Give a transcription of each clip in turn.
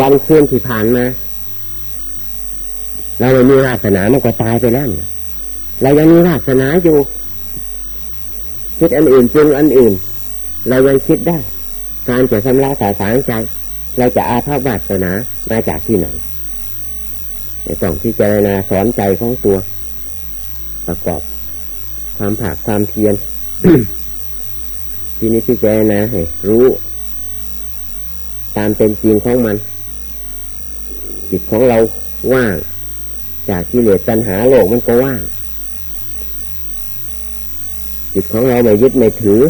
วันคืนที่ผ่านมาเราไม่มีวาสนามันก็ตายไปแล้วเรายังมีวาสนาอยู่คิดอันอื่นปรุงอันอื่น เรายังคิดได้ การจะชำระสาสางใจ เราจะอาภาพวาสนามาจากที่ไหนต้องที่เจรณาสอนใจของตัว ประกอบ ความผากความเพียรทีนี้ที่เจรณาให้รู้ ตามเป็นจริงของมัน จิตของเราว่าง จากที่เลือปัญหาโลกมันก็ว่าง จิตของเราไม่ยึดไม่ถือ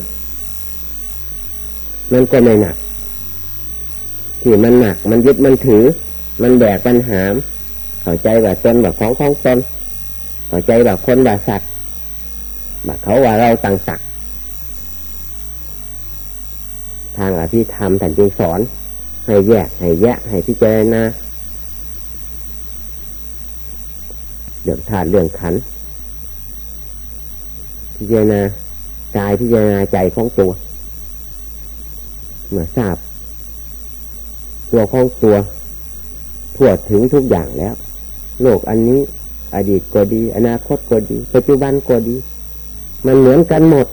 มันก็ไม่หนัก ที่มันหนัก มันยึดมันถือ มันแบกปัญหาเข้าใจว่าตนว่าของของตนเข้าใจว่าคนว่าสัตว์ว่าเขาว่าเราต่างสักทางอภิธรรมแต่จึงสอน ให้แยกให้แยะให้พิจารณา เรื่องธาตุเรื่องขันพิจารณากายพิจารณาใจของตัว เมื่อทราบ ตัวของตัว ทั่วถึงทุกอย่างแล้ว โลกอันนี้ อดีตก็ดี อนาคตก็ดี ปัจจุบันก็ดี มันเหมือนกันหมด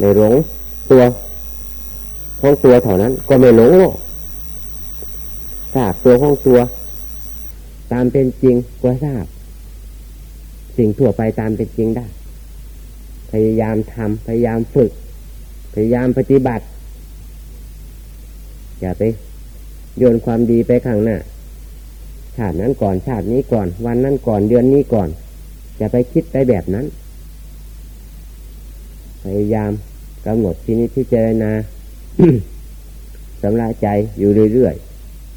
ในหลงตัวของตัวเท่านั้น ก็ไม่หลงโลกทราบตัวของตัว ตามเป็นจริงก็ทราบ สิ่งทั่วไปตามเป็นจริงได้ พยายามทำพยายามฝึก พยายามปฏิบัติ อย่าไปโยนความดีไปข้างหน้าชาตินั้นก่อนชาตินี้ก่อน วันนั้นก่อนเดือนนี้ก่อน อย่าไปคิดไปแบบนั้น พยายามกำหนดที่นี้พิจรณาสำราใจอยู่เรื่อย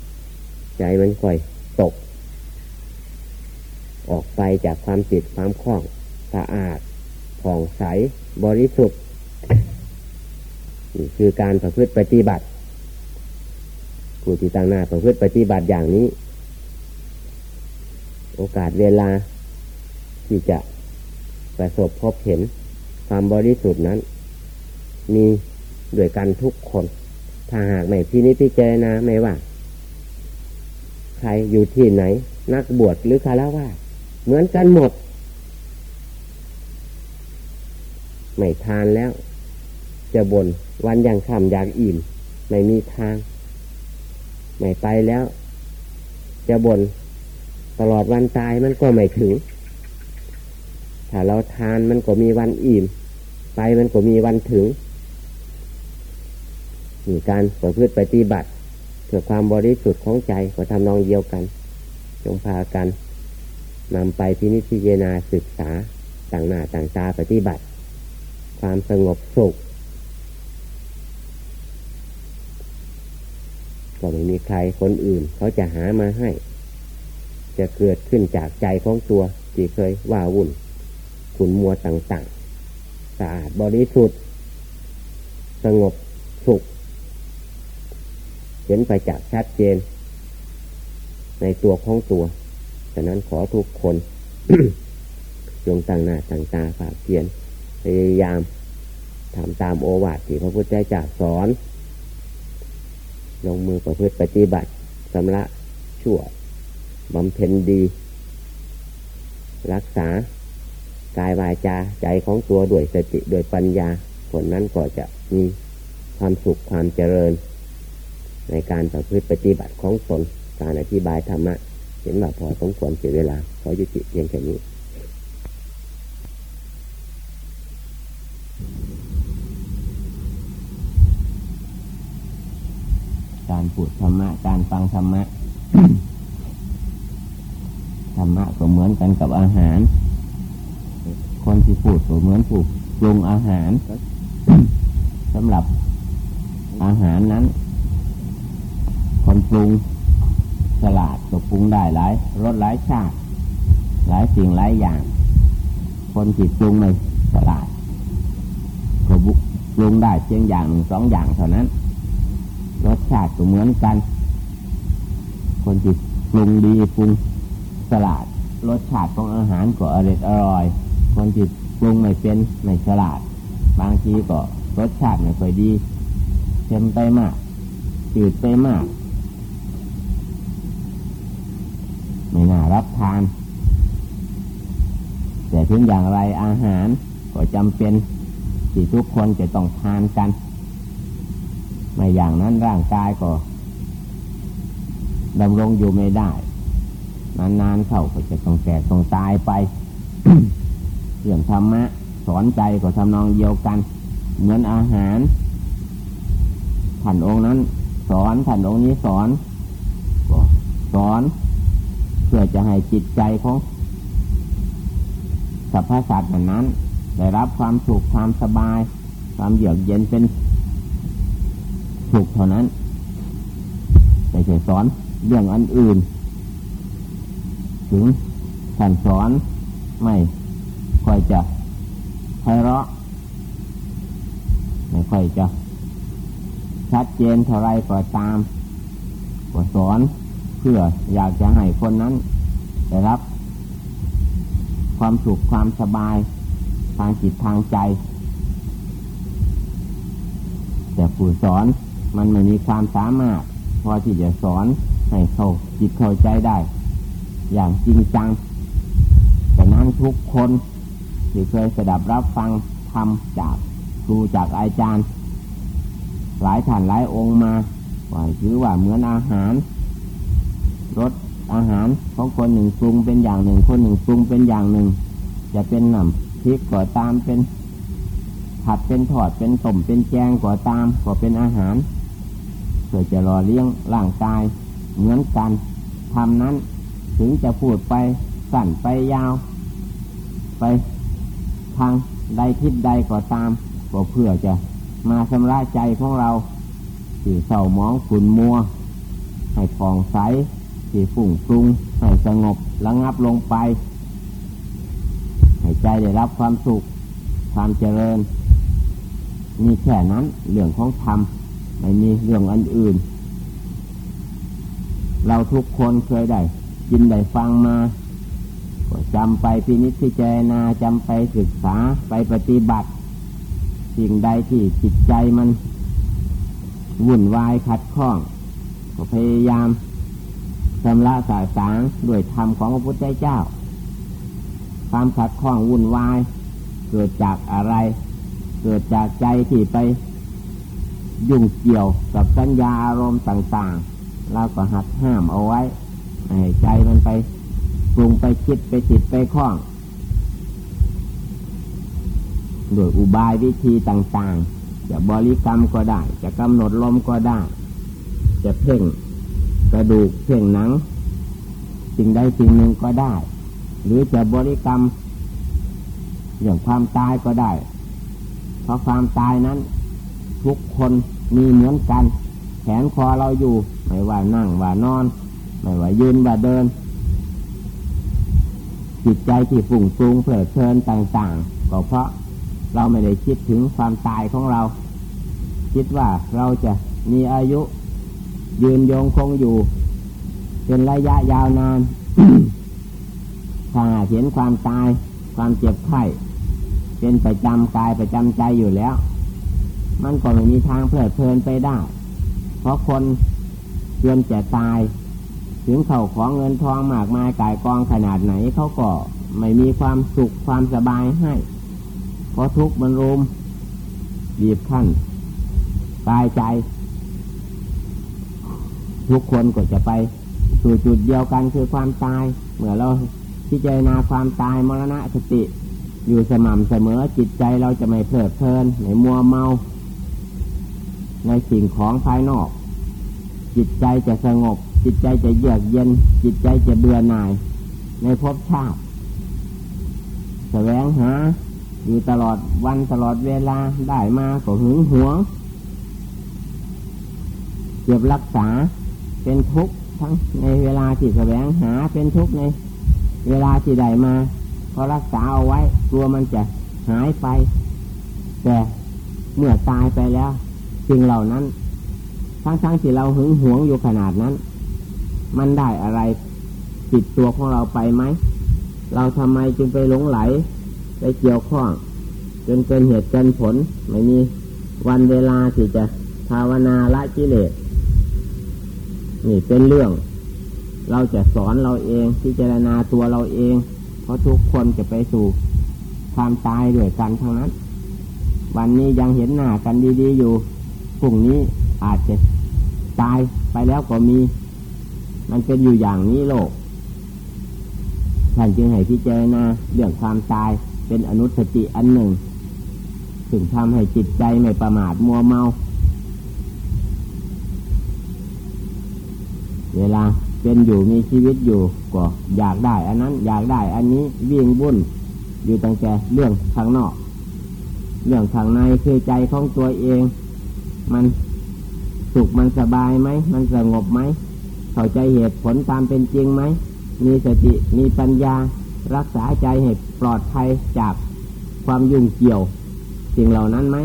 ๆ ใจมันค่อย ออกไปจากความจิตความคล่องสะอาดผ่องใสบริสุทธิ์นี่คือการประพฤติปฏิบัติผู้ที่ตั้งหน้าประพฤติปฏิบัติอย่างนี้ โอกาสเวลาที่จะประสบพบเห็นความบริสุทธิ์นั้น มีด้วยกันทุกคน ถ้าหากไม่พินิจพิจารณาไม่ว่า ใครอยู่ที่ไหน นักบวชหรือคารวะ เหมือนกันหมด ไม่ทานแล้ว จะบน่นวันอยังคำอยากอิ่ม ไม่มีทาง ไม่ไปแล้ว จะบน่นตลอดวันตายมันก็ไม่ถึง ถ้าเราทานมันก็มีวันอิ่ม ไปมันก็มีวันถึงมีการประพฤติปฏิบัติเพื่อความบริสุทธิ์ของใจก็ทำนองเดียวกัน จงพากัน นำไปที่นิพพานาศึกษาต่างหน้าต่างตาปฏิบัติ ความสงบสุขก็ไม่มีใครคนอื่น เขาจะหามาให้ จะเกิดขึ้นจากใจของตัวที่เคยว่าวุ่นขุนมัวต่างๆสะอาดบริสุทธิ์สงบสุข เห็นไปจากชัดเจน ในตัวของตัว ฉะนั้นขอทุกคนจงตั้งหน้าตั้งตาฝากเพียนพยายามทำตามโอวาทที่พระพุทธเจ้าสอน ลงมือประพฤติปฏิบัติสำละชั่วบำเพ็ญดี รักษากายวาจาใจของตัวด้วยสติด้วยปัญญา ผลนั้นก็จะมีความสุขความเจริญ ในการประพฤติปฏิบัติของตนการอธิบายธรรมะ เห็นว่าพอสมควรเสียเวลาขอยุติเพียงแค่นี้การพูดธรรมะ การฟังธรรมะ ธรรมะก็เหมือนกันกับอาหาร คนที่พูดก็เหมือนผูกปรุงอาหารสำหรับอาหารนั้น คนปรุง ฉลาดก็ปรุงได้หลายรสหลายชาติ หลายสิ่งหลายอย่าง คนจิตปรุงไม่ฉลาดก็บุปรุงได้เพียงอย่างหนึ่งสองอย่างเท่านั้น รสชาติก็เหมือนกัน คนจิตปรุงดีปรุงฉลาด รสชาติของอาหารก็อร่อยอร่อย คนจิตปรุงไม่เป็นไม่ฉลาด บางทีก็รสชาติไม่ค่อยดีเค็มไปมากจืดไปมาก ไม่น่ารับทาน แต่ถึงอย่างไรอาหารก็จำเป็นที่ทุกคนจะต้องทานกัน ไม่อย่างนั้นร่างกายก็ดำรงอยู่ไม่ได้ นานๆเข้าก็จะต้องแก่ต้องตายไป เรื่องธรรมะ สอนใจก็ทำนองเดียวกัน เหมือนอาหารท่านองค์นั้น สอนท่านองค์นี้สอน ก็สอน เพื่อจะให้จิตใจของสัพพสัตว์นั้น ได้รับความสุขความสบาย ความเยือกเย็นเป็นสุขเท่านั้นไม่ใช่สอนเรื่องอันอื่น ถึงท่านสอนไม่ค่อยจะไพเราะไม่ค่อยจะชัดเจนเท่าไรก็ตามก็สอน เพื่ออยากจะให้คนนั้นได้รับ ความสุขความสบายทางจิตทางใจ แต่ผู้สอนมันไม่มีความสามารถ พอที่จะสอนให้เขาจิตเข้าใจได้ อย่างจริงจัง แต่นั้นทุกคนที่เคยสดับรับฟังทำจากครูจากอาจารย์ หลายท่านหลายองค์มาว่าถือว่าเหมือนอาหาร รสอาหารของคนหนึ่งปรุงเป็นอย่างหนึ่ง คนหนึ่งปรุงเป็นอย่างหนึ่ง จะเป็นหน้ำพริกก็ตามเป็นผัดเป็นถอดเป็นต้มเป็นแกงก็ตามก็เป็นอาหารเพื่อจะรอเลี้ยงร่างกายเหมือนกันทำนั้นถึงจะพูดไปสั่นไปยาว ไปทางใดทิศใดก็ตามก็เพื่อจะมาชำระใจของเราที่เศร้ามองขุนมัว ให้ฟองใส ที่ฝุ่งปรุงให้สงบระงับลงไปให้ใจได้รับความสุข ความเจริญ มีแค่นั้นเรื่องของธรรมไม่มีเรื่องอันอื่น เราทุกคนเคยได้ยินได้ฟังมาก็จำไปพินิจพิจารณาจำไปศึกษาไปปฏิบัติ สิ่งใดที่จิตใจมัน วุ่นวายขัดข้องก็พยายาม ชำระสายสางด้วยธรรมของพระพุทธเจ้า ความขัดข้องวุ่นวาย เกิดจากอะไร เกิดจากใจที่ไป ยุ่งเกี่ยวกับสัญญาอารมณ์ต่างๆเราก็หัดห้ามเอาไว้ให้ใจมันไปปรุงไปคิดไปติดไปคล้องโดยอุบายวิธีต่างๆ จะบริกรรมก็ได้ จะกำหนดลมก็ได้ จะเพ่ง กระดูกเพ่งหนัง สิ่งใดสิ่งหนึ่งก็ได้ หรือจะบริกรรมอย่างความตายก็ได้ เพราะความตายนั้น ทุกคนมีเหมือนกัน แขนคอเราอยู่ ไม่ว่านั่งว่านอน ไม่ว่ายืนว่าเดิน จิตใจที่ฝุ่งฟูงเพลิดเพลินต่างๆ ก็เพราะเราไม่ได้คิดถึงความตายของเรา คิดว่าเราจะมีอายุ ยืนยงคงอยู่ เป็นระยะยาวนานถ้าเห็นความตายความเจ็บไข้เป็นประจำกายประจำใจอยู่แล้ว มันก็ไม่มีทางเพลิดเพลินไปได้ เพราะคนเตรียมจะตาย ถึงเขาของเงินทองมากมายกายกองขนาดไหนเขาก็ไม่มีความสุขความสบายให้ เพราะทุกข์มันรุมบีบขั้นตายใจ ทุกคนก็จะไปสู่จุดเดียวกันคือความตาย เมื่อเราพิจารณาความตายมรณะสติ อยู่สม่ำเสมอจิตใจเราจะไม่เพลิดเพลินไม่มัวเมา ในสิ่งของภายนอก จิตใจจะสงบ จิตใจจะเยือกเย็น จิตใจจะเบื่อหน่าย ในภพชาติแสวงหาอยู่ตลอดวันตลอดเวลาได้มาก็หึงหวงเก็บรักษา เป็นทุกข์ทั้งในเวลาที่แสวงหาเป็นทุกข์ในเวลาที่ได้มาก็รักษาเอาไว้กลัวมันจะหายไป แต่เมื่อตายไปแล้วสิ่งเหล่านั้น ทั้งๆที่เราหึงหวงอยู่ขนาดนั้น มันได้อะไรติดตัวของเราไปไหม เราทำไมจึงไปหลงไหล ไปเกี่ยวข้อง จนเป็นเหตุเกินผล ไม่มีวันเวลาที่จะภาวนาละกิเลส นี่เป็นเรื่อง เราจะสอนเราเองพิจารณาตัวเราเอง เพราะทุกคนจะไปสู่ความตายด้วยกันทั้งนั้น วันนี้ยังเห็นหน้ากันดีๆอยู่พรุ่งนี้อาจจะตายไปแล้วก็มี มันเป็นอยู่อย่างนี้โลกท่านจึงให้พิจารณาเรื่องความตายเป็นอนุสติอันหนึ่ง ถึงทำให้จิตใจไม่ประมาทมัวเมา เวลาเป็นอยู่มีชีวิตอยู่ก็อยากได้อันนั้นอยากได้อันนี้วิ่งบุ่นอยู่ตั้งแต่เรื่องข้างนอก เรื่องข้างในคือใจของตัวเอง มันสุขมันสบายไหมมันสงบไหมเข้าใจเหตุผลตามเป็นจริงไหมมีสติมีปัญญารักษาใจให้ปลอดภัยจากความยุ่งเกี่ยว สิ่งเหล่านั้นไหม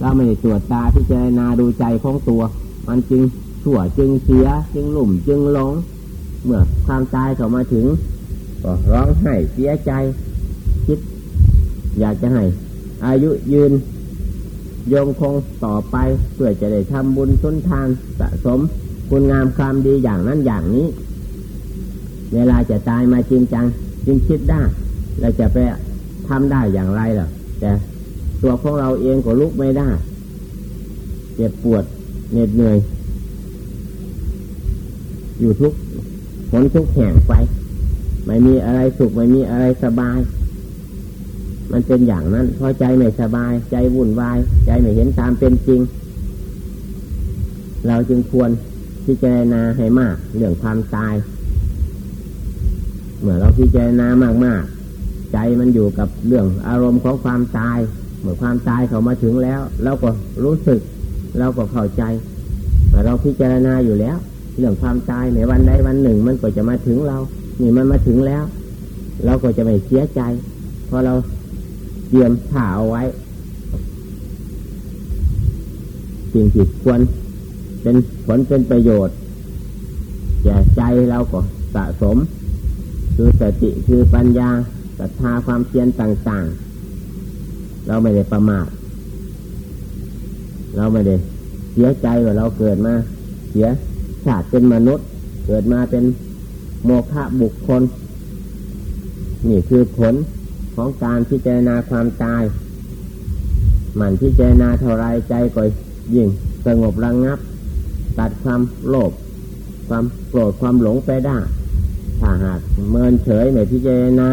เราไม่ตรวจตาพิจารณาดูใจของตัว มันจึง ชั่วจึงเสียจึงหลุ่มจึงหลง เมื่อความตายเข้ามาถึงก็ร้องไห้เสียใจ คิด อยากจะให้ อายุยืนยงคงต่อไปเพื่อจะได้ทำบุญทุนทานสะสมคุณงามความดีอย่างนั้นอย่างนี้ เวลาจะตายมาจริงจังจึงคิดได้เราจะไปทำได้อย่างไรล่ะแต่ตัวของเราเองก็ลุกไม่ได้ เจ็บปวดเหน็ดเหนื่อย อยู่ทุกผลทุกแห่งไป ไม่มีอะไรสุขไม่มีอะไรสบาย มันเป็นอย่างนั้นพอใจไม่สบาย ใจวุ่นวาย ใจไม่เห็นตามเป็นจริง เราจึงควรพิจารณาให้มาก เรื่องความตาย เมื่อเราพิจารณามากๆ ใจมันอยู่กับเรื่องอารมณ์ของความตาย เมื่อความตายเขามาถึงแล้ว เราก็รู้สึก เราก็เข้าใจเราพิจารณาอยู่แล้ว เรื่องความตายในวันใดวันหนึ่ง มันก็จะมาถึงเรา นี่มันมาถึงแล้ว เราก็จะไม่เสียใจ เพราะเราเตรียมถ่าเอาไว้ สิ่งที่ควร เป็นผลเป็นประโยชน์แก่ใจเราก็สะสม คือสติคือปัญญาศรัทธาความเพียรต่าง ๆ เราไม่ได้ประมาทเราไม่ได้เสียใจว่าเราเกิดมาเสีย ชาติเป็นมนุษย์ เกิดมาเป็นโมฆะบุคคล นี่คือผลของการพิจารณาความตาย มันพิจารณาเท่าไรใจก็ยิ่งสงบระงงับ ตัดความโลภความโกรธความหลงไปได้ ถ้าหากเมินเฉยไม่พิจารณา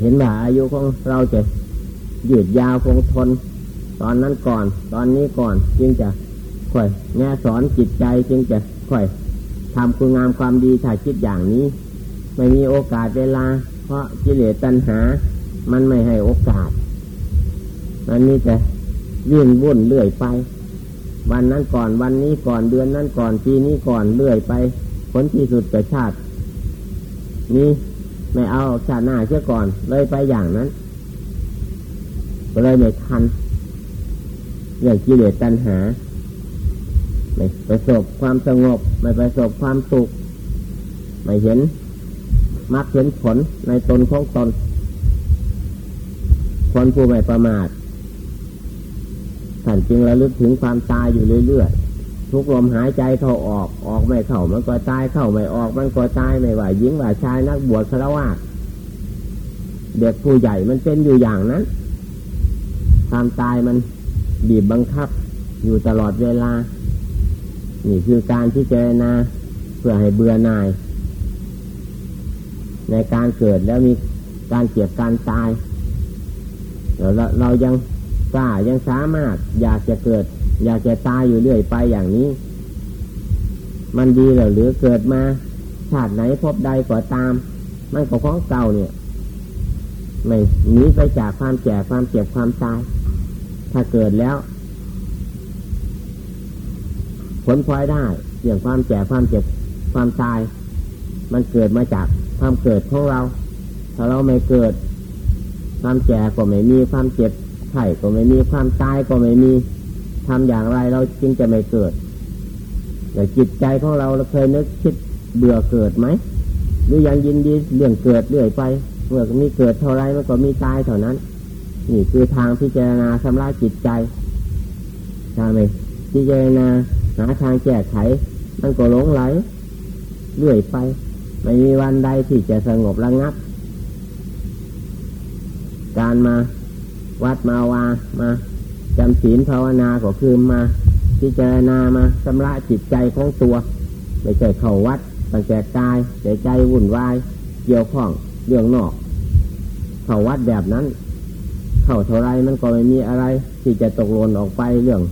เห็นว่าอายุของเราจะยืดยาวคงทน ตอนนั้นก่อน ตอนนี้ก่อน จึงจะ ค่อยแง่สอนจิตใจจึงจะค่อยทำคุณงามความดีถ้าคิดอย่างนี้ ไม่มีโอกาสเวลา เพราะกิเลสตัณหา มันไม่ให้โอกาส มันนี่จะยื่นวุ่นเลื่อยไป วันนั้นก่อนวันนี้ก่อนเดือนนั้นก่อนปีนี้ก่อนเลื่อยไป ผลที่สุดแต่ชาติ นี้ไม่เอาชาติหน้าเชื่อก่อนเลยไปอย่างนั้นก็เลยไม่ทันเรื่องกิเลสตัณหา ไม่ประสบความสงบ ไม่ประสบความสุข ไม่เห็นมักเห็นผลในตนของตน คนผู้ไม่ประมาทท่านจึงระลึกถึงความตายอยู่เรื่อยๆ ทุกลมหายใจเข้าออก ออกไม่เข้ามันก็ตาย เข้าไม่ออกมันก็ตายไม่ว่าหญิงว่าชายนักบวชคารวะเด็กผู้ใหญ่มันเป็นอยู่อย่างนั้น ความตายมันบีบบังคับอยู่ตลอดเวลา นี่คือการที่เจนาเพื่อให้เบื่อหน่าย ในการเกิดแล้วมีการเจ็บการตายเราเรายังกล้ายังสามารถอยากจะเกิด อยากจะตายอยู่เรื่อยไปอย่างนี้ มันดีหรือหรือเกิดมาชาติไหนพบใดก็ตาม มันก็ของเก่าเนี่ย ไม่หนีไปจากความแก่ความเจ็บความตาย ถ้าเกิดแล้ว ผลพลอยได้เสี่ยงความแก่ความเจ็บความตาย มันเกิดมาจากความเกิดของเรา ถ้าเราไม่เกิด ความแก่ก็ไม่มีความเจ็บไข้ก็ไม่มีความตายก็ไม่มีทำอย่างไรเราจึงจะไม่เกิดแต่จิตใจของเราเราเคยนึกคิดเบื่อเกิดไหมหรือยังยินดีเรื่องเกิดเรื่อยไปเมื่อมีเกิดเท่าไรมันก็มีตายเท่านั้น นี่คือทางพิจารณาชำระจิตใจใช่ไหมพิจารณา หาทางแก้ไข มันก็หลงไหลเรื่อยไป ไม่มีวันใดที่จะสงบระงับ การมาวัดมาวามาจำศีลภาวนาก็คือมาพิจารณามาชำระจิตใจของตัว ไม่ใช่เข้าวัดตั้งแต่กายแต่ใจวุ่นวาย เกี่ยวข้องเรื่องนอก เข้าวัดแบบนั้น เข้าเท่าไรมันก็ไม่มีอะไร ที่จะตกหล่นออกไปเรื่อง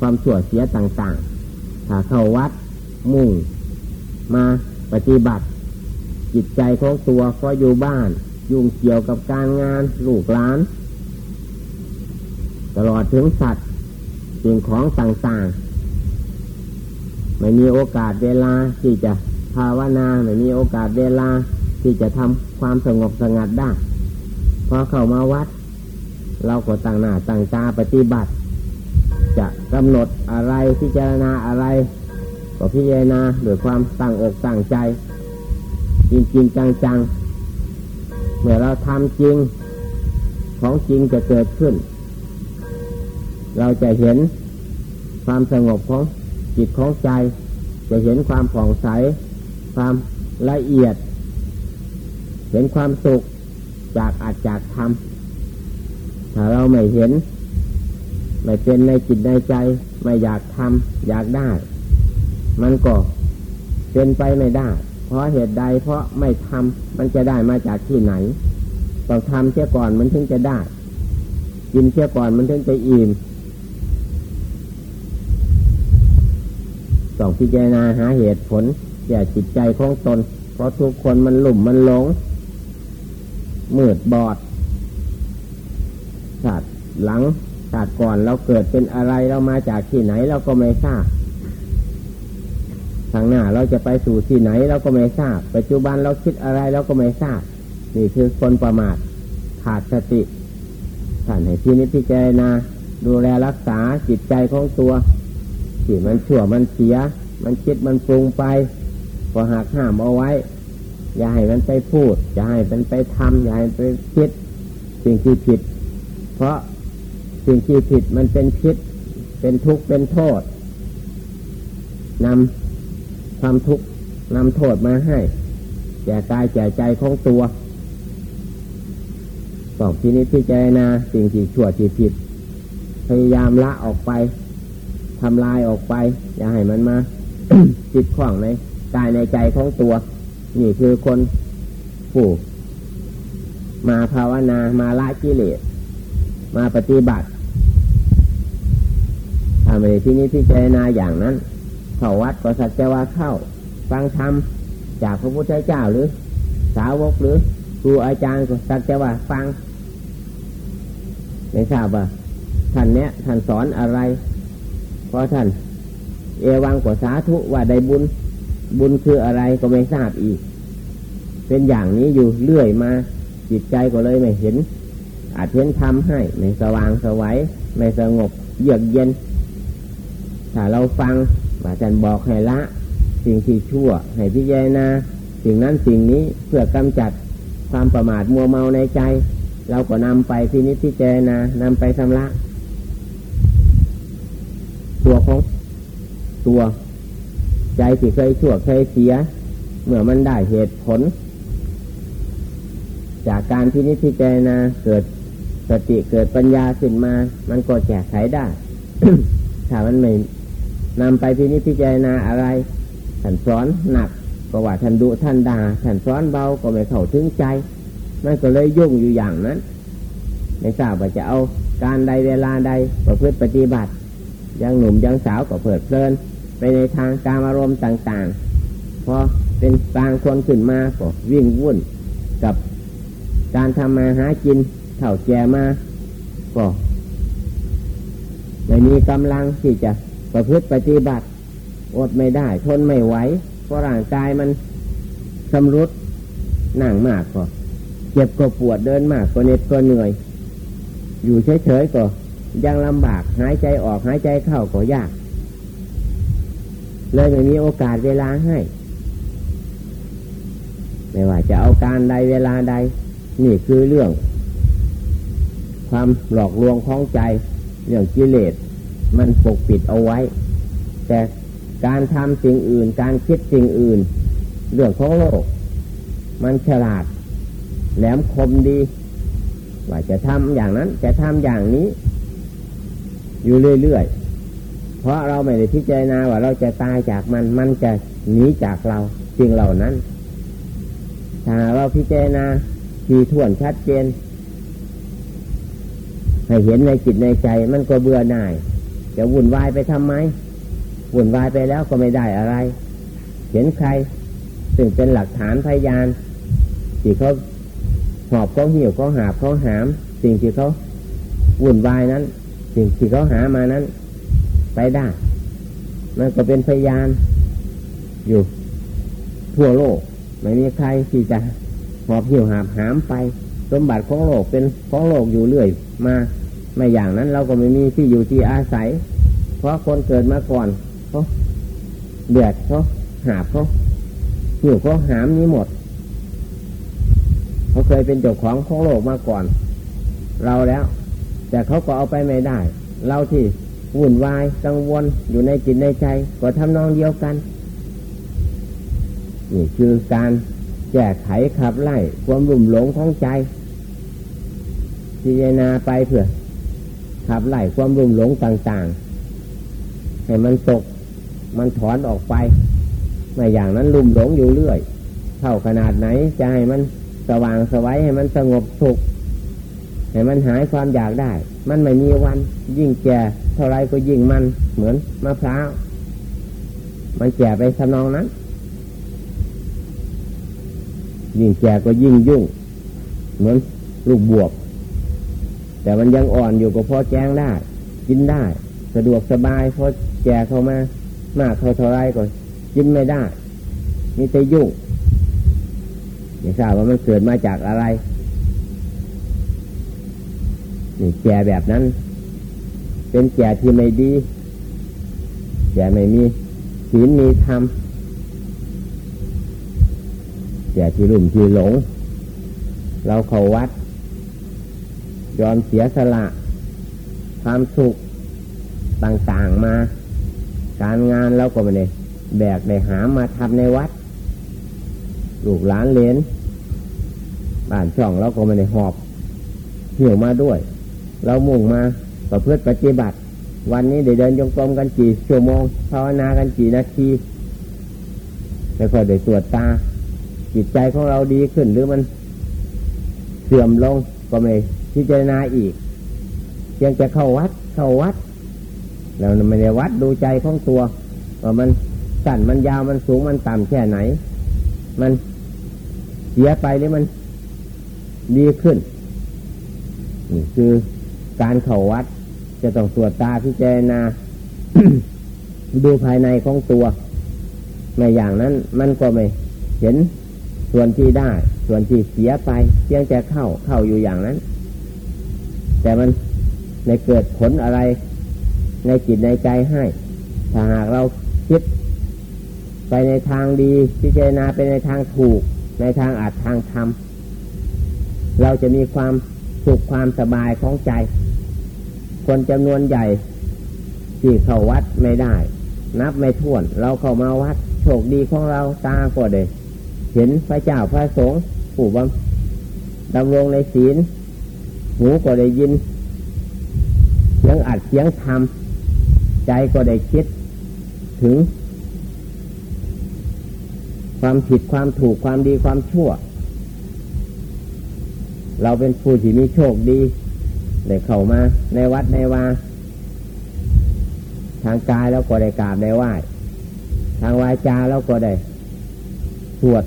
ความชั่วเสียต่าง ๆ ถ้าเข้าวัดมุ่ง มาปฏิบัติ จิตใจของตัวก็อยู่บ้าน ยุ่งเกี่ยวกับการงานลูกหลาน ตลอดถึงสัตว์สิ่งของต่างๆ ไม่มีโอกาสเวลาที่จะภาวนาไม่มีโอกาสเวลาที่จะทำความสงบสงัดได้พอเข้ามาวัด เราก็ตั้งหน้าตั้งตาปฏิบัติ จะกำหนดอะไรพิจารณาอะไรก็พิจารณาด้วยความตั้งอกตั้งใจ จริงจริงจังจังเมื่อเราทำจริงของจริงจะเกิดขึ้น เราจะเห็นความสงบของจิตของใจ จะเห็นความผ่องใส ความละเอียด เห็นความสุขจากอาจจากธรรมถ้าเราไม่เห็น ไม่เป็นในจิตในใจ ไม่อยากทำอยากได้ มันก็เป็นไปไม่ได้ เพราะเหตุใดเพราะไม่ทำมันจะได้มาจากที่ไหนต้องทำเสียก่อนมันถึงจะได้ กินเสียก่อนมันถึงจะอิ่มต้องพิจารณาหาเหตุผลแก่จิตใจของตน เพราะทุกคนมันหลุ่มมันหลงมืดบอดชาติหลังาติก่อนเราเกิดเป็นอะไรเรามาจากที่ไหนเราก็ไม่ทราบทางหน้าเราจะไปสู่ที่ไหนเราก็ไม่ทราบ ปัจจุบันเราคิดอะไรเราก็ไม่ทราบ นี่คือคนประมาทขาดสติท่านให้ที่นี้พิจารณาดูแลรักษาจิตใจของตัวที่มันชั่วมันเสีย มันคิดมันปรุงไปก็หักห้ามเอาไว้ อย่าให้มันไปพูด อย่าให้มันไปทำอย่าให้ไปคิดสิ่งที่ผิด เพราะ สิ่งที่ผิดมันเป็นพิษ เป็นทุกข์เป็นโทษนำความทุกข์นำโทษมาให้แก่กายแก่ใจของตัวต้องที่นี้พิจารณาสิ่งที่ชั่วที่ผิด พยายามละออกไปทำลายออกไป อย่าให้มันมาจิตขวางในกายในใจของตัว นี่คือคนผู้มาภาวนามาละกิเลสมาปฏิบัติ ทำในที่นี้ที่เจนาอย่างนั้น เข้าวัดก็สัจจะว่าเข้า ฟังธรรมจากพระพุทธเจ้าหรือ สาวกหรือครูอาจารย์ก็สัจจะว่าฟังไม่ทราบว่าท่านเนี้ยท่านสอนอะไรเพราะท่าน เอวังกว่าสาธุว่าได้บุญบุญคืออะไรก็ไม่ทราบอีก เป็นอย่างนี้อยู่เรื่อยมา จิตใจก็เลยไม่เห็น อาจเห็นทำให้ ไม่สว่างสวัยไม่สงบเยือกเย็น ถ้าเราฟังว่าท่านบอกให้ละ สิ่งที่ชั่ว ให้พิจารณาสิ่งนั้นสิ่งนี้เพื่อกำจัดความประมาทมัวเมาในใจ เราก็นำไปที่นิพพิจารณานำไปชำระ ตัวของตัวใจที่เคยชั่วเคยเสีย เมื่อมันได้เหตุผล จากการที่นิพพิจารณาเกิดสติเกิดปัญญาขึ้นมา มันก็แก้ไขได้ ถ้ามันไม่ นำไปทีนิพพิจารณาอะไรท่านสอนหนักก็ว่าท่านดุท่านด่าท่านสอนเบาก็ไม่เข้าถึงใจมันก็เลยยุ่งอยู่อย่างนั้น ไม่ทราบว่าจะเอาการใดเวลาใดประพฤติปฏิบัติยังหนุ่มยังสาวก็เผิดเพลิน ไปในทางการอารมณ์ต่างๆพอเป็นกลางคนขึ้นมาก็วิ่งวุ่นกับการทำมาหากินเถ่าแก่มาก็ไม่มีกำลังที่จะ ประพฤติปฏิบัติอดไม่ได้ ทนไม่ไหวเพราะร่างกายมันชำรุดนั่งมากก็เจ็บก็ปวดเดินมากก็เหน็ดก็เหนื่อย อยู่เฉยๆก็ยังลำบากหายใจออกหายใจเข้าก็ยาก เลยไม่มีโอกาสเวลาให้ ไม่ว่าจะเอาการใดเวลาใด นี่คือเรื่อง ความหลอกลวงของใจ เรื่องกิเลส มันปกปิดเอาไว้ แต่การทำสิ่งอื่น การคิดสิ่งอื่น เรื่องของโลก มันฉลาด แหลมคมดี ว่าจะทำอย่างนั้น จะทำอย่างนี้ อยู่เรื่อยๆ เพราะเราไม่ได้พิจารณาว่าเราจะตายจากมัน มันจะหนีจากเราสิ่งเหล่านั้นถ้าเราพิจารณาทีท่วนชัดเจนให้เห็นในจิตในใจมันก็เบื่อหน่าย จะวุ่นวายไปทำไมวุ่นวายไปแล้วก็ไม่ได้อะไร เห็นใคร ซึ่งเป็นหลักฐานพยานที่เขาหอบเขาหิวเขาหาบเขาหาม สิ่งที่เขาวุ่นวายนั้น สิ่งที่เขาหามานั้น ไปได้มันก็เป็นพยาน อยู่ ทั่วโลก ไม่มีใครที่จะหอบหิวหาบหามไป สมบัติของโลกเป็นของโลกอยู่เรื่อยมา ไม่อย่างนั้นเราก็ไม่มีที่อยู่ที่อาศัย เพราะคนเกิดมาก่อนเขาเดือดเขาหาบเขาหิวเขาหามนี้หมดเขาเคยเป็นเจ้าของของโลกมาก่อน เราแล้ว แต่เขาก็เอาไปไม่ได้ เราที่วุ่นวายกังวลอยู่ในจิตในใจ ก็ทำนองเดียวกันนี่คือการแก้ไขขับไล่ความรุ่มหลงของใจพิจารณาไปเพื่อ ขับไล่ความรุ่มหลงต่างๆ ให้มันตกมันถอนออกไปไม่อย่างนั้นลุ่มหลงอยู่เรื่อย เท่าขนาดไหนจะให้มันสว่างสวัยให้มันสงบสุขให้มันหายความอยากได้ มันไม่มีวัน ยิ่งแก่เท่าไรก็ยิ่งมันเหมือนมะพร้าวมันแก่ไปสนองนั้น ยิ่งแก่ก็ยิ่งยุ่ง เหมือนลูกบวบ แต่มันยังอ่อนอยู่ก็พอแจ้งได้ กินได้ สะดวกสบายพอแก่เข้ามามากเท่าเท่าไรก็กินไม่ได้มีแต่ยุ่งไม่ทราบว่ามันเกิดมาจากอะไรนี่แก่แบบนั้น เป็นแก่ที่ไม่ดี แก่ไม่มีศีลมีธรรมแก่ที่ลุ่มที่หลง เราเข้าวัด ยอมเสียสละ ความสุขต่างๆมา การงานเราก็ไม่ได้แบกได้หามาทำในวัด ลูกหลานเลนบ้านช่องเราก็ไม่ได้หอบเหี่ยวมาด้วย เรามุ่งมาประพฤติปฏิบัติ วันนี้ได้เดินจงกรมกันกี่ชั่วโมงภาวนากันกี่นาทีแล้วก็ได้ตรวจตา จิตใจของเราดีขึ้นหรือมันเสื่อมลงก็ไม่ พิจารณาอีกยังจะเข้าวัดเข้าวัดเราไม่ได้วัดดูใจของตัวว่ามันสั้นมันยาวมันสูงมันต่ำแค่ไหน มันเสียไปหรือมันดีขึ้นนี่คือการเข่าวัด จะต้องตรวจตาพิจารณาดูภายในของตัวไม่อย่างนั้นมันก็ไม่เห็นส่วนที่ได้ ส่วนที่เสียไปเพียงแต่เข้าเข้าอยู่อย่างนั้น แต่มันในเกิดผลอะไรในจิตในใจให้ ถ้าหากเราคิดไปในทางดีพิจารณาไปในทางถูก ในทางอาจทางธรรมเราจะมีความสุขความสบายของใจ คนจำนวนใหญ่ที่เข้าวัดไม่ได้ นับไม่ถ้วน เราเข้ามาวัดโชคดีของเราตาก็ได้เห็นพระเจ้าพระสงฆ์ผู้บำดำรงในศีล หูก็ได้ยิน เสียงอัดเสียงทำใจก็ได้คิด ถึง ความผิดความถูกความดีความชั่ว เราเป็นผู้ที่มีโชคดีได้เข้ามาในวัดในวาทางกายแล้วก็ได้กราบได้ไหว้ทางวาจาแล้วก็ได้สวด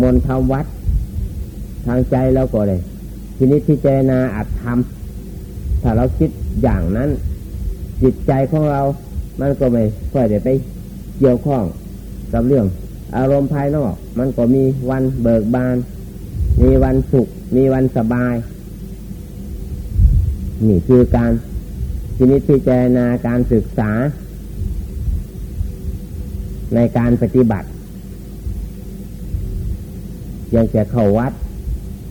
มนต์ทำวัด ทางใจแล้วก็ได้ ทีนี้พิจารณาอัดทำถ้าเราคิดอย่างนั้น จิตใจของเรา มันก็ไม่ค่อยได้ไปเกี่ยวข้องกับเรื่อง อารมณ์ภายนอก มันก็มีวันเบิกบาน มีวันสุข มีวันสบาย นี่คือการทีนิพิจารณาการศึกษา ในการปฏิบัติ ยังจะเข้าวัด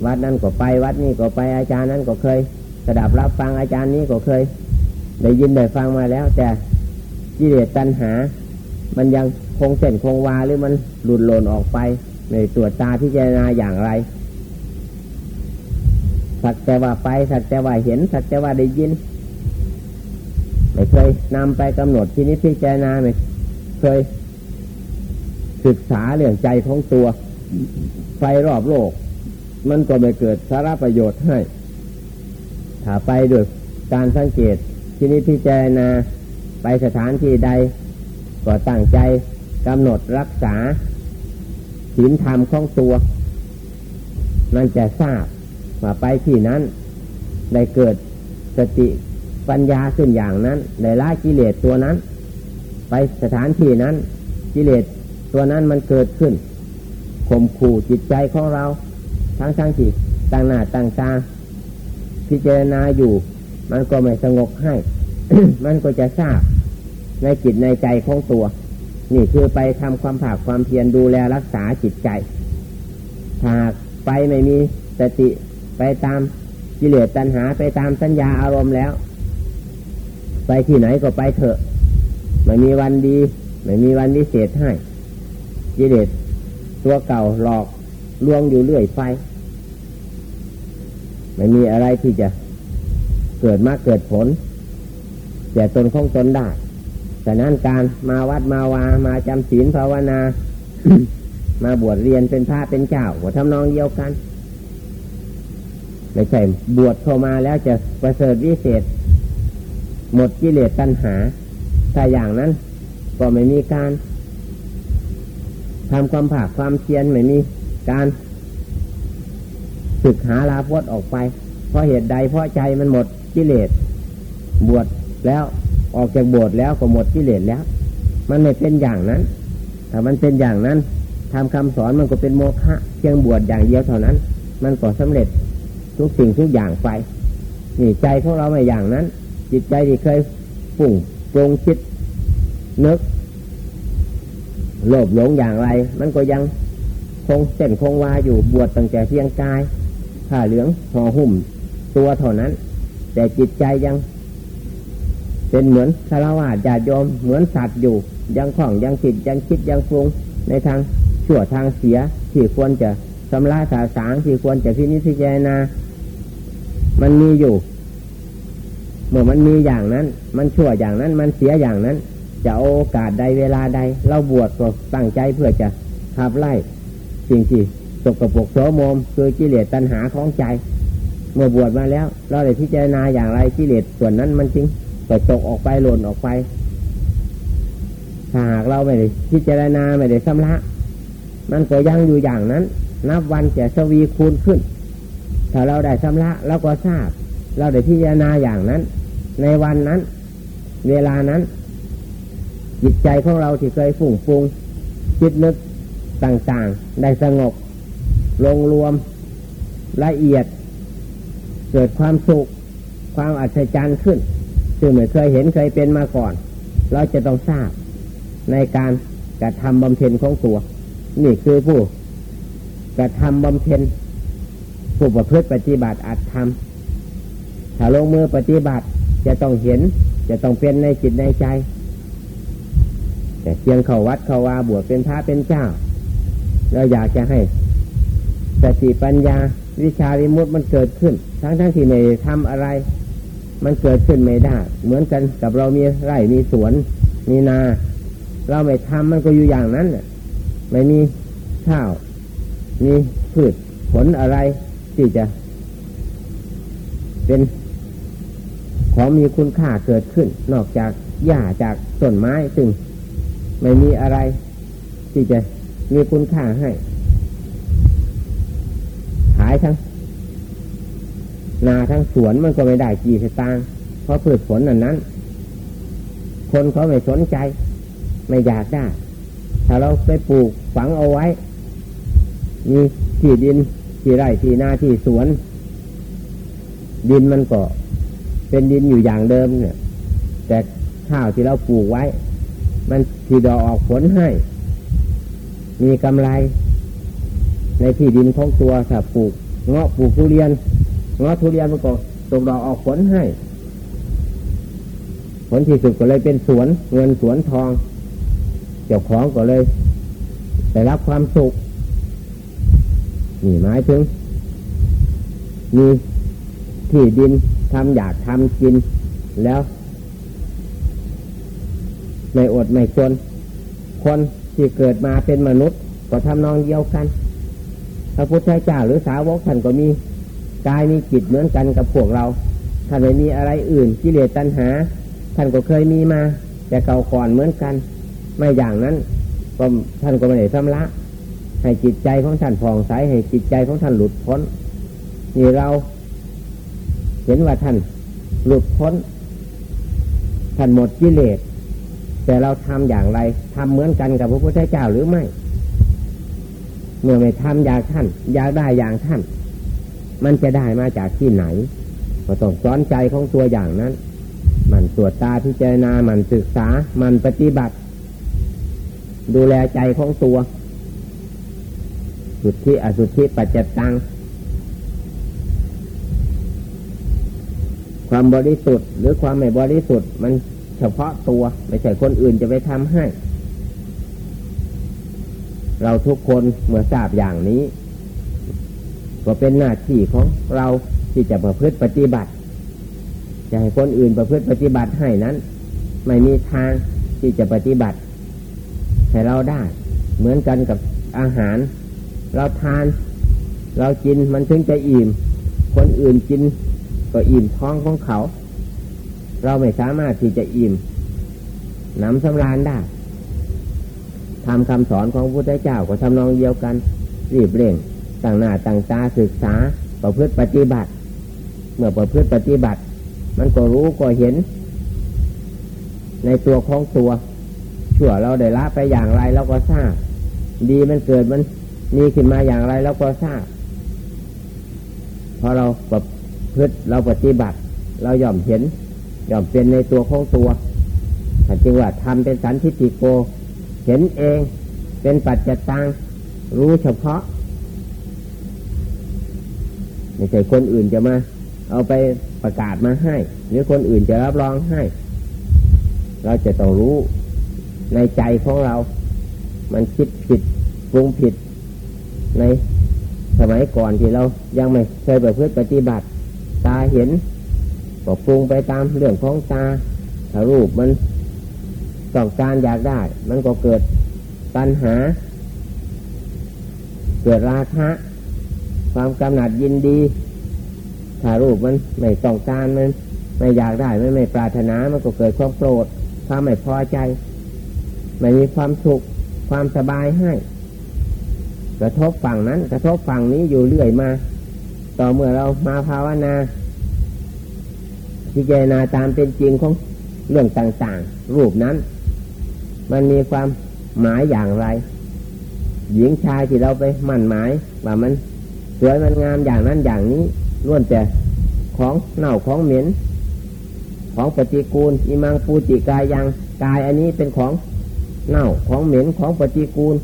วัดนั้นก็ไปวัดนี้ก็ไปอาจารย์นั้นก็เคยสดับรับฟังอาจารย์นี้ก็เคย ได้ยินได้ฟังมาแล้ว แต่กิเลสตัณหา มันยังคงเส้นคงวาหรือมันหลุดหล่นออกไป ในตัวตาพิจารณาอย่างไรสักแต่ว่าไปสักแต่ว่าเห็นสักแต่ว่าได้ยิน ไม่เคยนำไปกำหนดที่นี้พิจารณาไม่เคยศึกษาเรื่องใจของตัวไฟรอบโลก มันก็ไม่เกิดสาระประโยชน์ให้ ถ้าไปด้วยการสังเกตที่นี้พิจารณาไปสถานที่ใด ก็ตั้งใจกำหนดรักษาศีลธรรมของตัวมันจะทราบว่าไปที่นั้น ได้เกิดสติปัญญาขึ้นอย่างนั้น ได้ละกิเลสตัวนั้น ไปสถานที่นั้น กิเลสตัวนั้นมันเกิดขึ้นข่มขู่จิตใจของเรา ทั้งทั้งที่ต่างหน้าต่างตาพิจารณาอยู่ มันก็ไม่สงบให้ มันก็จะทราบในจิตในใจของตัว นี่คือไปทำความผากความเพียรดูแลรักษาจิตใจหากไปไม่มีสติไปตามกิเลสตัณหาไปตามสัญญาอารมณ์แล้ว ไปที่ไหนก็ไปเถอะ ไม่มีวันดี ไม่มีวันวิเศษให้กิเลสตัวเก่าหลอกลวงอยู่เรื่อยไป ไม่มีอะไรที่จะเกิดมาเกิดผลแต่ตนของตนได้แต่นั้นการมาวัดมาวามาจำศีลภาวนา มาบวชเรียนเป็นพระเป็นเจ้าหัวทำนองเดียวกันไม่ใช่บวชเข้ามาแล้วจะประเสริฐวิเศษ หมดกิเลสตัณหาถ้าอย่างนั้น ก็ไม่มีการทำความผากความเพียรไม่มีการ ศึกหาลาพดออกไป เพราะเหตุใดเพราะใจมันหมดกิเลสบวชแล้วออกจากบวชแล้วก็หมดกิเลสแล้ว มันไม่เป็นอย่างนั้นถ้ามันเป็นอย่างนั้นทำคำสอนมันก็เป็นโมฆะเพียงบวชอย่างเดียวเท่านั้น มันก็สำเร็จทุกสิ่งทุกอย่างไปนี่ใจของเราไม่อย่างนั้น จิตใจที่เคยฝุ่งปรงคิดนึกโลภหลงอย่างไร มันก็ยังคงเส้นคงวาอยู่บวชตั้งแต่เพียงกาย ผ้าเหลืองห่อหุ้มตัวเท่านั้น แต่จิตใจยัง เป็นเหมือนคารวะญาติโยมเหมือนสัตว์อยู่ ยังคล่องยังคิดยังคิดยังปรุงในทางชั่วทางเสียที่ควรจะสำลาสาสางที่ควรจะพินิจพิจารณามันมีอยู่ เมื่อมันมีอย่างนั้น มันชั่วอย่างนั้น มันเสียอย่างนั้น จะโอกาสใดเวลาใด เราบวชก็ตั้งใจเพื่อจะขับไล่สิ่งที่ ตกกรกโสมมคือกิเลสตัณหาของใจ เมื่อบวชมาแล้ว เราได้พิจารณาอย่างไรกิเลสส่วนนั้นมันจริงก็ตกออกไปหล่นออกไปถ้าหากเราไม่ได้พิจารณาไม่ได้ชำระ มันก็ยังอยู่อย่างนั้น นับวันจะสวีคูณขึ้น ถ้าเราได้ชำระเราก็ทราบ เราได้พิจารณาอย่างนั้น ในวันนั้น เวลานั้น จิตใจของเราที่เคยฝุ่งฟุงคิดนึกต่างๆ ได้สงบ ลงรวมละเอียด เกิดความสุข ความอัศจรรย์ขึ้น ซึ่งไม่เคยเห็นเคยเป็นมาก่อน เราจะต้องทราบในการกระทำบำเพ็ญของตัว นี่คือผู้กระทำบำเพ็ญผู้ประพฤติปฏิบัติอาจทำถ้าลงมือปฏิบัติจะต้องเห็น จะต้องเป็นในจิตในใจ แต่เพียงเขาวัดเขาวาบวชเป็นพระเป็นเจ้า เราอยากจะให้ สติปัญญา วิชาวิมุตมันเกิดขึ้น ทั้งทั้งที่ไม่ทำอะไร มันเกิดขึ้นไม่ได้ เหมือนกันกับเรามีไร่มีสวน มีนา เราไม่ทำมันก็อยู่อย่างนั้นไม่มีข้าว มีพืชผลอะไรที่จะ เป็นของมีคุณค่าเกิดขึ้น นอกจากหญ้าจากต้นไม้ซึ่ง ไม่มีอะไร ที่จะมีคุณค่าให้ายทั้งนาทั้งสวนมันก็ไม่ได้กี่สตางค์เพราะพืชผลนั้นนั้น คนเขาไม่สนใจ ไม่อยากได้ ถ้าเราไปปลูกฝังเอาไว้ มีที่ดินที่ไร่ที่นาที่สวน ดินมันก็ เป็นดินอยู่อย่างเดิมเนี่ย แต่ข้าวที่เราปลูกไว้ มันที่ดอกออกผลให้ มีกำไร ในที่ดินของตัวถ้าปลูก เงาะปลูกทุเรียนเงาะทุเรียนมันก็ตกดอกออกผลให้ ผลที่สุดก็เลยเป็นสวนเงินสวนทอง เจ้าของก็เลยได้รับความสุขนี่หมายถึง มีที่ดินทำอยากทำกินแล้ว ไม่อดไม่จน คนที่เกิดมาเป็นมนุษย์ ก็ทำนองเดียวกัน พระพุทธเจ้าหรือสาวกท่านก็มีกายมีจิตเหมือนกันกับพวกเราท่านไม่มีอะไรอื่นกิเลสตัณหา ท่านก็เคยมีมา แต่เก่าก่อนเหมือนกัน ไม่อย่างนั้นก็ท่านก็ไม่ได้ทำละ ให้จิตใจของท่านผ่องใสให้จิตใจของท่านหลุดพ้นนี่เรา เห็นว่าท่านหลุดพ้น ท่านหมดกิเลสแต่เราทำอย่างไรทำเหมือนกันกับพระพุทธเจ้าหรือไม่ เมื่อไม่ทำอย่างท่าน อยากได้อย่างท่าน มันจะได้มาจากที่ไหนก็ต้องสอนใจของตัวอย่างนั้น มันตรวจตาพิจารณา มันศึกษา มันปฏิบัติ ดูแลใจของตัว สุดที่อสุดที่ปัจจตัง ความบริสุทธิ์หรือความไม่บริสุทธิ์มันเฉพาะตัว ไม่ใช่คนอื่นจะไปทำให้ เราทุกคนเมื่อทราบอย่างนี้ ก็เป็นหน้าที่ของเราที่จะประพฤติปฏิบัติ จะให้คนอื่นประพฤติปฏิบัติให้นั้น ไม่มีทางที่จะปฏิบัติ ให้เราได้ เหมือนกันกับอาหาร เราทาน เรากินมันถึงจะอิ่ม คนอื่นกินก็อิ่มท้องของเขา เราไม่สามารถที่จะอิ่มน้ำสำราญได้ ทำคำสอนของพระพุทธเจ้าก็ทำนองเดียวกัน รีบเร่งต่างหน้าต่างตาศึกษาประพฤติปฏิบัติ เมื่อประพฤติปฏิบัติ มันก็รู้ก็เห็น ในตัวของตัว ชั่วเราได้ละไปอย่างไรเราก็ทราบดีมันเกิดมันมีขึ้นมาอย่างไรเราก็ทราบพอเราประพฤติเราปฏิบัติ เราย่อมเห็นย่อมเป็นในตัวของตัวถ้าจึงว่าทำเป็นสันทิฏฐิโก เห็นเองเป็นปัจจตังรู้เฉพาะไม่ใช่คนอื่นจะมา เอาไปประกาศมาให้ หรือคนอื่นจะรับรองให้ เราจะต้องรู้ในใจของเรา มันคิดผิดปรุงผิด ในสมัยก่อนที่เรายังไม่เคยประพฤติปฏิบัติ ตาเห็นก็ปรุงไปตามเรื่องของตาถ้ารูปมัน ต้องการอยากได้ มันก็เกิดปัญหา เกิดราคะ ความกำหนัดยินดี ถ้ารูปมันไม่ต้องการมันไม่อยากได้ไม่ไม่ปรารถนา มันก็เกิดความโกรธความไม่พอใจ ไม่มีความสุขความสบายให้กระทบฝั่งนั้น กระทบฝั่งนี้อยู่เรื่อยมา ต่อเมื่อเรามาภาวนาพิจารณาตามเป็นจริงของเรื่องต่างๆ รูปนั้น มันมีความหมายอย่างไร หญิงชายที่เราไปมั่นหมายว่ามันสวยมันงามอย่างนั้นอย่างนี้ล้วนแต่ของเน่าของเหม็น ของปฏิกูลอิมังปูจิกายยังกายอันนี้เป็นของเน่าของเหม็นของปฏิกูล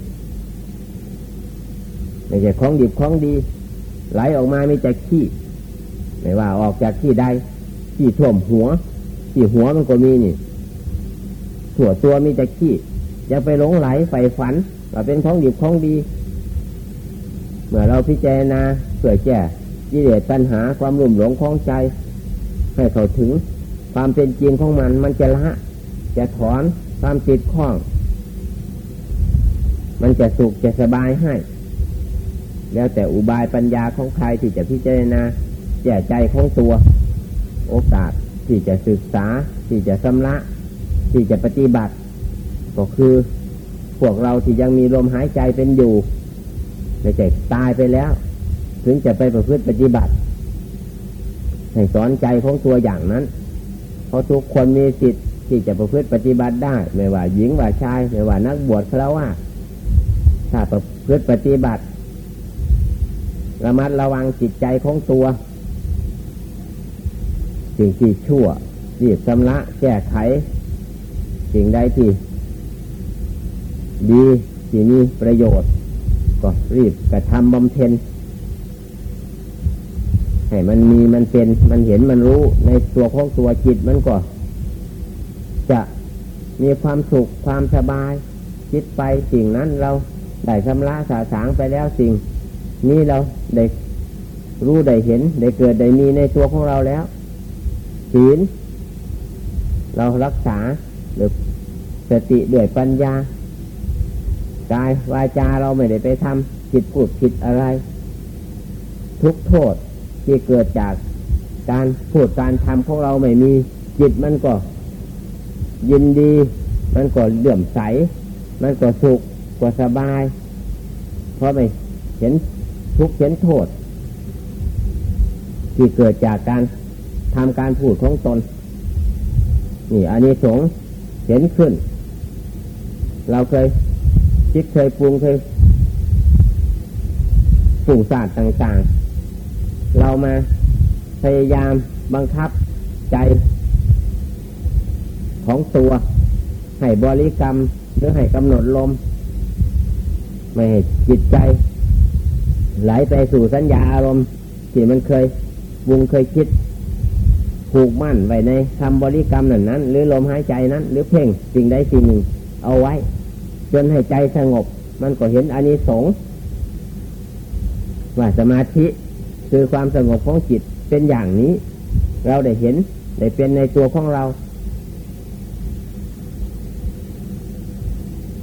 ไม่ใช่ของดิบของดี ไหลออกมาไมีแต่ขี้ไม่ว่าออกจากที่ใดขี้ท่วมหัวขี้หัวมันก็มีนี่ ถั่วตัวมีแต่ขี้อย่าไปหลงไหลใฝ่ฝันว่าเป็นของดิบของดี เมื่อเราพิจารณาเพื่อแก้กิเลสปัญหาความรุ่มหลงของใจ ให้เข้าถึงความเป็นจริงของมันมันจะละ จะถอนความติดข้อง มันจะสุขจะสบายให้ แล้วแต่อุบายปัญญาของใครที่จะพิจารณาแก้ใจของตัว โอกาสที่จะศึกษาที่จะสำละ ที่จะปฏิบัติ ก็คือพวกเราที่ยังมีลมหายใจเป็นอยู่ไม่ใช่ตายไปแล้ว ถึงจะไปประพฤติปฏิบัติ ให้สอนใจของตัวอย่างนั้น เพราะทุกคนมีสิทธิ์ที่จะประพฤติปฏิบัติได้ ไม่ว่าหญิงว่าชาย ไม่ว่านักบวชคารวะถ้าประพฤติปฏิบัติ ระมัดระวังจิตใจของตัว สิ่งที่ชั่วรีบชำระแก้ไข สิ่งใดที่ดีที่มีประโยชน์ ก็รีบกระทำบำเพ็ญให้มันมีมันเป็นมันเห็นมันรู้ในตัวของตัวจิตมันก็ จะมีความสุขความสบาย คิดไปสิ่งนั้นเราได้ชำระสาสางไปแล้วสิ่ง นี้เราได้รู้ได้เห็นได้เกิดได้มีในตัวของเราแล้วศีลเรารักษา หรือสติด้วยปัญญากายวาจาเราไม่ได้ไปทำผิดพูดผิดอะไร ทุกโทษที่เกิดจากการพูดการทำของเราไม่มีจิตมันก็ ยินดี มันก็เลื่อมใส มันก็สุขก็สบาย เพราะไม่เห็นทุกเห็นโทษ ที่เกิดจากการทำการพูดของตน นี่อันนี้สง เห็นขึ้น เราเคยคิดเคยปรุงเคยปรุงศาสตร์ต่างๆ เรามาพยายามบังคับใจของตัวให้บริกรรมหรือให้กำหนดลม ไม่ให้จิตใจ ไหลไปสู่สัญญาอารมณ์ที่มันเคยบุงเคยคิด ผูกมั่นไว้ในคำบริกรรมนั้นนั้น หรือลมหายใจนั้น หรือเพ่งสิ่งใดสิ่งหนึ่ง เอาไว้ จนให้ใจสงบ มันก็เห็นอานิสงส์ว่าสมาธิคือความสงบของจิตเป็นอย่างนี้ เราได้เห็นได้เป็นในตัวของเรา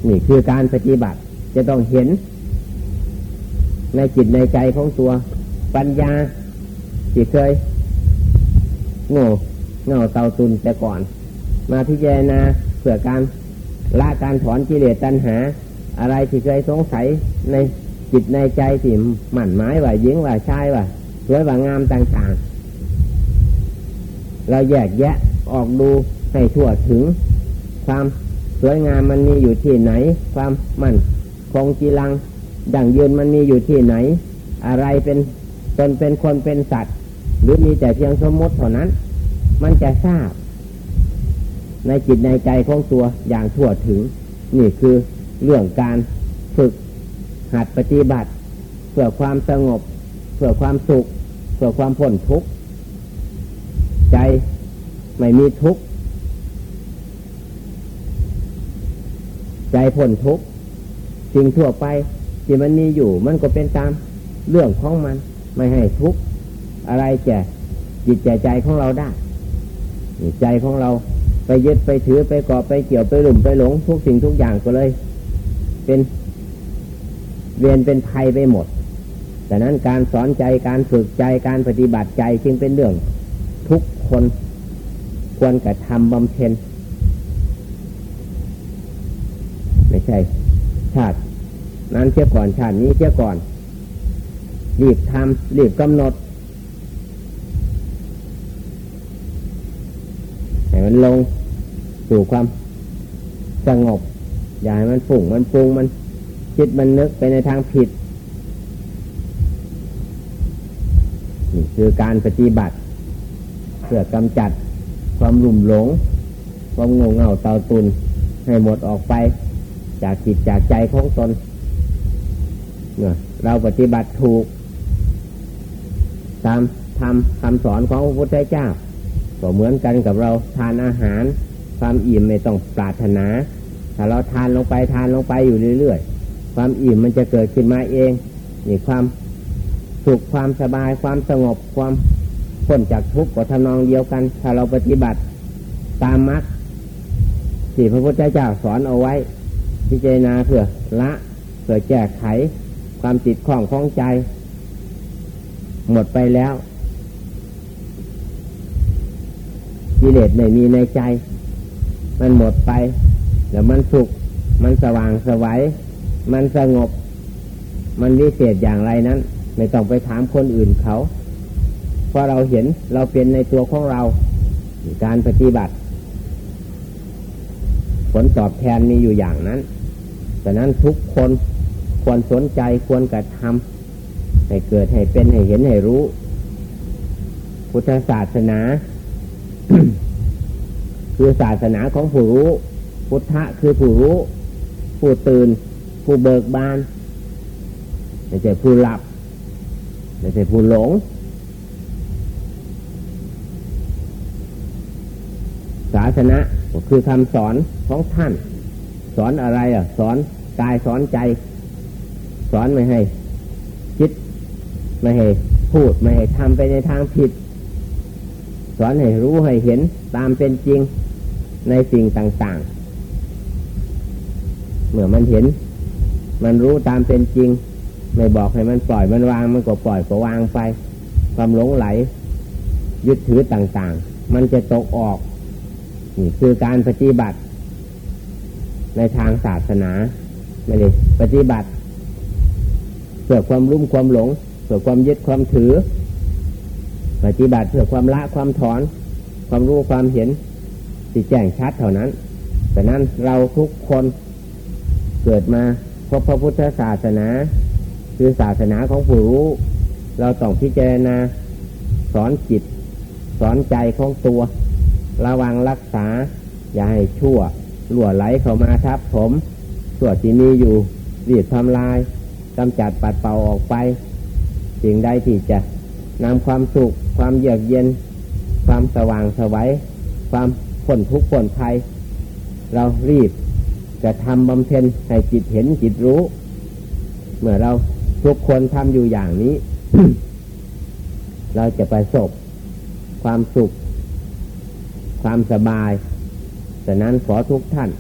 นี่คือการปฏิบัติจะต้องเห็น ในจิตในใจของตัวปัญญาที่เคย โง่เงาเตาตุนแต่ก่อน มาพิจารณาเพื่อการละการถอนกิเลสตัณหา อะไรที่เคยสงสัยในจิตในใจที่หมั่นหมายว่ายิงว่าชายว่าสวยว่างามต่างๆ เราแยกแยะออกดูให้ทั่วถึง ความสวยงามมันมีอยู่ที่ไหน ความมั่นคงจีรังดั่งยืนมันมีอยู่ที่ไหน อะไรเป็นตนเป็นคนเป็นสัตว์ หรือมีแต่เพียงสมมติเท่านั้น มันจะทราบ ในจิตในใจของตัวอย่างทั่วถึง นี่คือเรื่องการฝึกหัดปฏิบัติ เพื่อความสงบ เพื่อความสุข เพื่อความพ้นทุกข์ใจไม่มีทุกข์ใจพ้นทุกข์สิ่งทั่วไปที่มันมีอยู่ มันก็เป็นตามเรื่องของมัน ไม่ให้ทุกข์ อะไรแก่จิตใจใจของเราได้ใจของเราไปยึดไปถือไปเกาะไปเกี่ยวไปหลุมไปหลง ทุกสิ่งทุกอย่างก็เลย เป็นเวียนเป็นภัยไปหมดแต่นั้นการสอนใจการฝึกใจการปฏิบัติใจจึงเป็นเรื่อง ทุกคนควรกระทำบำเพ็ญไม่ใช่ ชาติ นั้นเชื่อก่อนชาตินี้เชื่อก่อนรีบทำรีบกำหนดให้ มันลงสู่ความสงบ อย่าให้มันฝุ่งมันปรุงมันคิดมันนึกไปในทางผิดนี่คือการปฏิบัติ เพื่อกำจัดความหลุ่มหลง ความงงเง่าเตาตุนให้หมดออกไป จากจิตจากใจของตนเนี่ยเราปฏิบัติถูก ตามทำคำสอนของพระพุทธเจ้า ก็เหมือนกันกับเราทานอาหาร ความอิ่มไม่ต้องปรารถนา ถ้าเราทานลงไปทานลงไปอยู่เรื่อยๆ ความอิ่มมันจะเกิดขึ้นมาเองนี่ความสุขความสบายความสงบความพ้นจากทุกข์ก็ทำนองเดียวกัน ถ้าเราปฏิบัติตามมรรคที่พระพุทธเจ้าสอนเอาไว้ พิจารณาเพื่อละเพื่อแก้ไขความติดข้องของใจ หมดไปแล้ว กิเลสไม่มีในใจ มันหมดไป แล้วมันสุข มันสว่างสวัย มันสงบ มันวิเศษอย่างไรนั้น ไม่ต้องไปถามคนอื่นเขา เพราะเราเห็นเราเป็นในตัวของเรา การปฏิบัติ ผลตอบแทนมีอยู่อย่างนั้นดังนั้นทุกคนควรสนใจควรกระทำให้เกิดให้เป็นให้เห็นให้รู้ พุทธศาสนา คือศาสนาของผู้รู้ พุทธะคือผู้รู้ ผู้ตื่น ผู้เบิกบานไม่ใช่ผู้หลับไม่ใช่ผู้หลง ศาสนาคือคำสอนของท่าน สอนอะไรอะ สอนกายสอนใจ สอนไม่ให้คิดไม่ให้พูดไม่ให้ทำไปในทางผิด สอนให้รู้ให้เห็นตามเป็นจริงในสิ่งต่าง ๆ เมื่อมันเห็น มันรู้ตามเป็นจริง ไม่บอกให้มันปล่อยมันวางมันก็ปล่อยก็วางไป ความหลงไหล ยึดถือต่าง ๆ มันจะตกออกนี่คือการปฏิบัติ ในทางศาสนาไม่ได้ปฏิบัติเพื่อความรุ่มความหลงเพื่อความยึดความถือ ปฏิบัติเพื่อความละความถอน ความรู้ความเห็นที่แจ้งชัดเท่านั้นแต่นั้นเราทุกคนเกิดมาพบพระพุทธศาสนา คือศาสนาของผู้รู้ เราต้องพิจารณาสอนจิต สอนใจของตัว ระวังรักษา อย่าให้ชั่วหล่วไหลเข้ามาทับผมชั่วที่มีอยู่รีบทำลายกำจัดปัดเป่าออกไป สิ่งใดที่จะ นำความสุข ความเยือกเย็น ความสว่างสวัยความพ้นทุกข์พ้นภัย เรารีบจะทำบำเพ็ญให้จิตเห็นจิตรู้ เมื่อเราทุกคนทำอยู่อย่างนี้ เราจะประสบความสุข ความสบายฉะนั้นขอทุกท่าน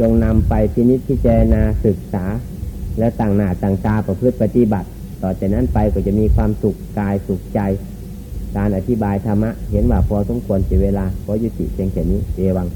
จงนำไปพินิจพิจารณาศึกษา และต่างหน้าต่างตาประพฤติปฏิบัติ ต่อจากนั้นไปก็จะมีความสุขกายสุขใจ การอธิบายธรรมะ เห็นว่าพอสมควรเสียเวลาขอยุติเพียงแค่นี้เอวัง